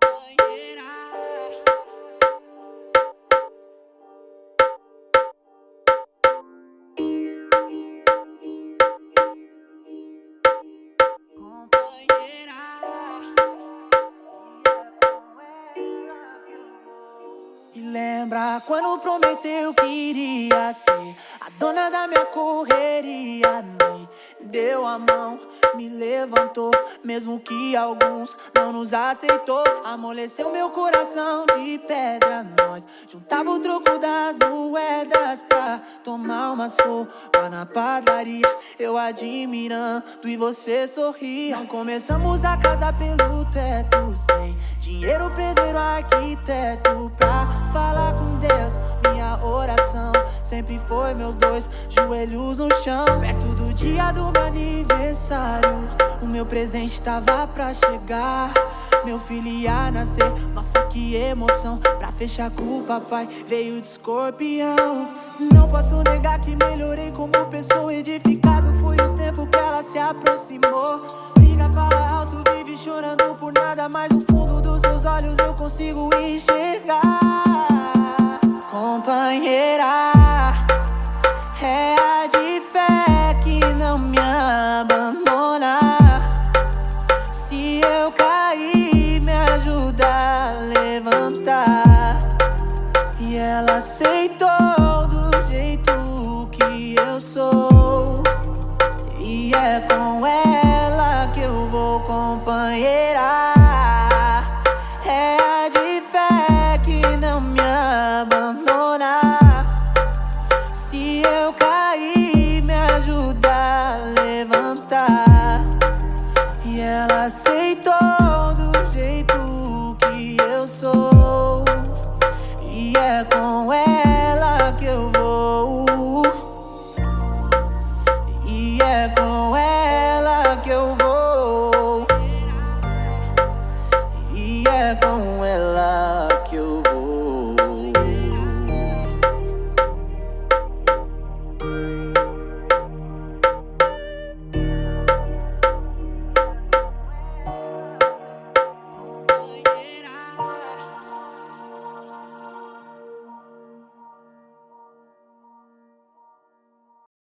companheira. E lembra quando prometeu que iria ser a dona da minha correria? Me deu a mão, me levantou, mesmo que alguns não nos aceitou. Amoleceu meu coração de pedra. Nós juntava o troco das moedas pra tomar uma sopa na padaria. Eu admirando e você sorria. Não começamos a casa pelo teto, sem dinheiro, pedreiro, arquiteto pra sempre foi meus dois joelhos no chão. Perto do dia do meu aniversário, o meu presente tava pra chegar. Meu filho ia nascer, nossa que emoção. Pra fechar com o papai, veio de escorpião. Não posso negar que melhorei como pessoa. Edificado foi o tempo que ela se aproximou. Liga, fala alto, vive chorando por nada. Mas no fundo dos seus olhos eu consigo enxergar. E ela aceitou do jeito que eu sou. E é com ela que eu vou, companheira. É a de fé que não me abandona. Se eu cair, me ajuda a levantar. E ela aceitou.